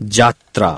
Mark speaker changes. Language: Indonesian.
Speaker 1: যাত্রা